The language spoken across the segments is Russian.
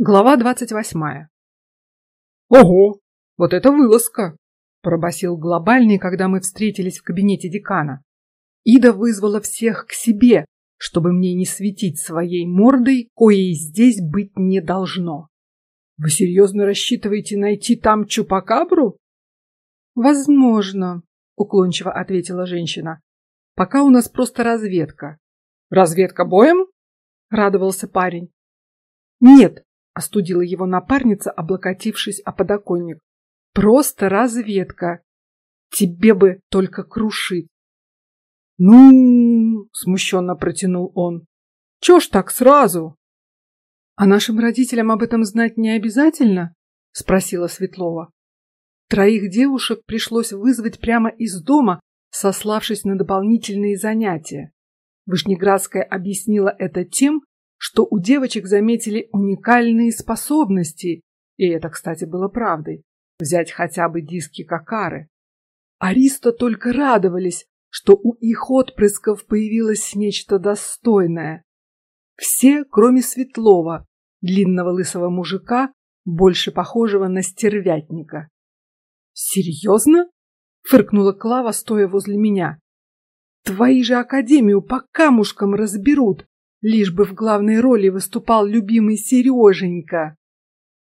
Глава двадцать восьмая. Ого, вот это вылазка! пробасил глобальный, когда мы встретились в кабинете декана. Ида вызвала всех к себе, чтобы мне не светить своей мордой, коей здесь быть не должно. Вы серьезно рассчитываете найти там чупакабру? Возможно, уклончиво ответила женщина. Пока у нас просто разведка. Разведка боем? Радовался парень. Нет, остудила его напарница, облокотившись о подоконник. Просто разведка. Тебе бы только крушить. Ну, смущенно протянул он. Чё ж так сразу? А нашим родителям об этом знать не обязательно? спросила Светлова. Троих девушек пришлось вызвать прямо из дома, сославшись на дополнительные занятия. Вышнеградская объяснила это тем, что у девочек заметили уникальные способности, и это, кстати, было правдой. Взять хотя бы диски Какары. Ариста только радовались, что у их отпрысков появилось нечто достойное. Все, кроме Светлова, длинного лысого мужика, больше похожего на стервятника. Серьезно? фыркнула Клава, стоя возле меня. Твои же академию по камушкам разберут, лишь бы в главной роли выступал любимый Сереженька.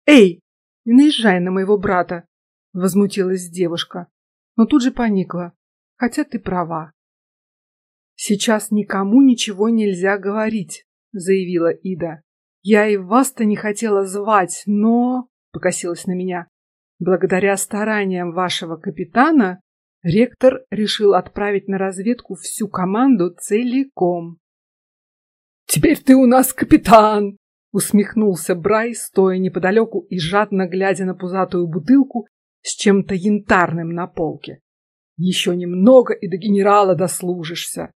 Эй, не наезжай на моего брата, возмутилась девушка, но тут же поникла. Хотя ты права. Сейчас никому ничего нельзя говорить, заявила Ида. Я и вас-то не хотела звать, но покосилась на меня. Благодаря стараниям вашего капитана ректор решил отправить на разведку всю команду целиком. Теперь ты у нас капитан, усмехнулся Брай, стоя неподалеку и жадно глядя на пузатую бутылку с чем-то янтарным на полке. Еще немного и до генерала дослужишься.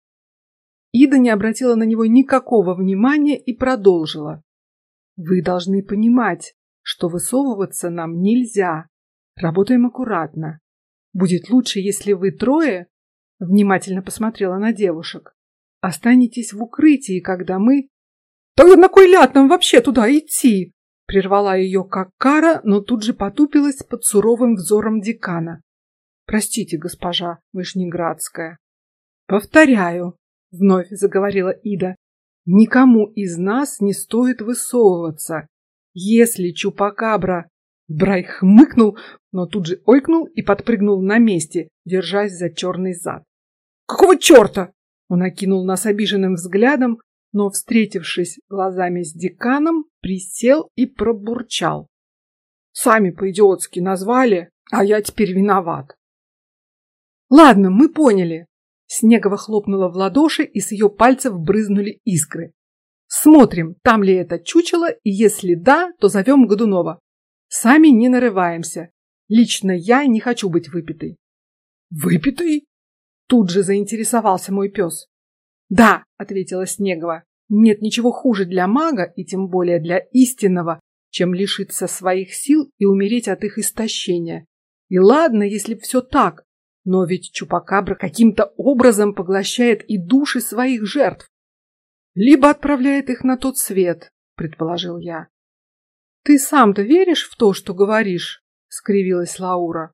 Ида не обратила на него никакого внимания и продолжила: "Вы должны понимать, что высовываться нам нельзя. Работаем аккуратно. Будет лучше, если вы трое, внимательно посмотрела на девушек, Останетесь в укрытии, когда мы... Тогда на кой ляд нам вообще туда идти? Прервала ее как кара, но тут же потупилась под суровым взором декана. Простите, госпожа Вышнеградская. Повторяю, вновь заговорила Ида. Никому из нас не стоит высовываться. Если чупакабра Брай хмыкнул, но тут же ойкнул и подпрыгнул на месте, держась за черный зад. Какого черта? Он окинул нас обиженным взглядом, но, встретившись глазами с деканом, присел и пробурчал: "Сами по-идиотски назвали, а я теперь виноват". Ладно, мы поняли. Снегова хлопнула в ладоши, и с ее пальцев брызнули искры. Смотрим, там ли это чучело, и если да, то зовем Годунова. Сами не нарываемся. Лично я не хочу быть выпитой. Выпитой? Тут же заинтересовался мой пес. Да, ответила Снегова. Нет ничего хуже для мага и тем более для истинного, чем лишиться своих сил и умереть от их истощения. И ладно, если все так, но ведь чупакабра каким-то образом поглощает и души своих жертв, либо отправляет их на тот свет, предположил я. Ты сам-то веришь в то, что говоришь? скривилась Лаура.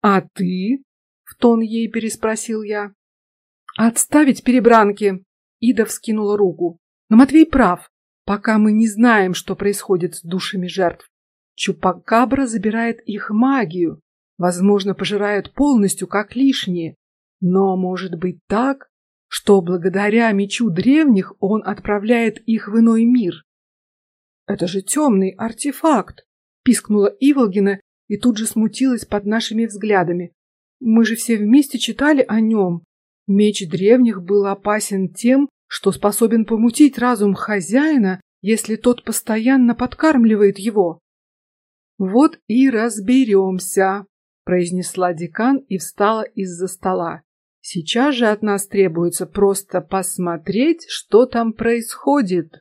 А ты? Тон ей переспросил я. Отставить перебранки. Ида вскинула руку. Но Матвей прав. Пока мы не знаем, что происходит с душами жертв, Чупакабра забирает их магию, возможно, пожирает полностью, как лишние. Но может быть так, что благодаря мечу древних он отправляет их в иной мир. Это же темный артефакт, пискнула Иволгина и тут же смутилась под нашими взглядами. Мы же все вместе читали о нем. Меч древних был опасен тем, что способен помутить разум хозяина, если тот постоянно подкармливает его. Вот и разберемся, произнесла декан и встала из-за стола. Сейчас же от нас требуется просто посмотреть, что там происходит.